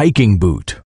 hiking boot.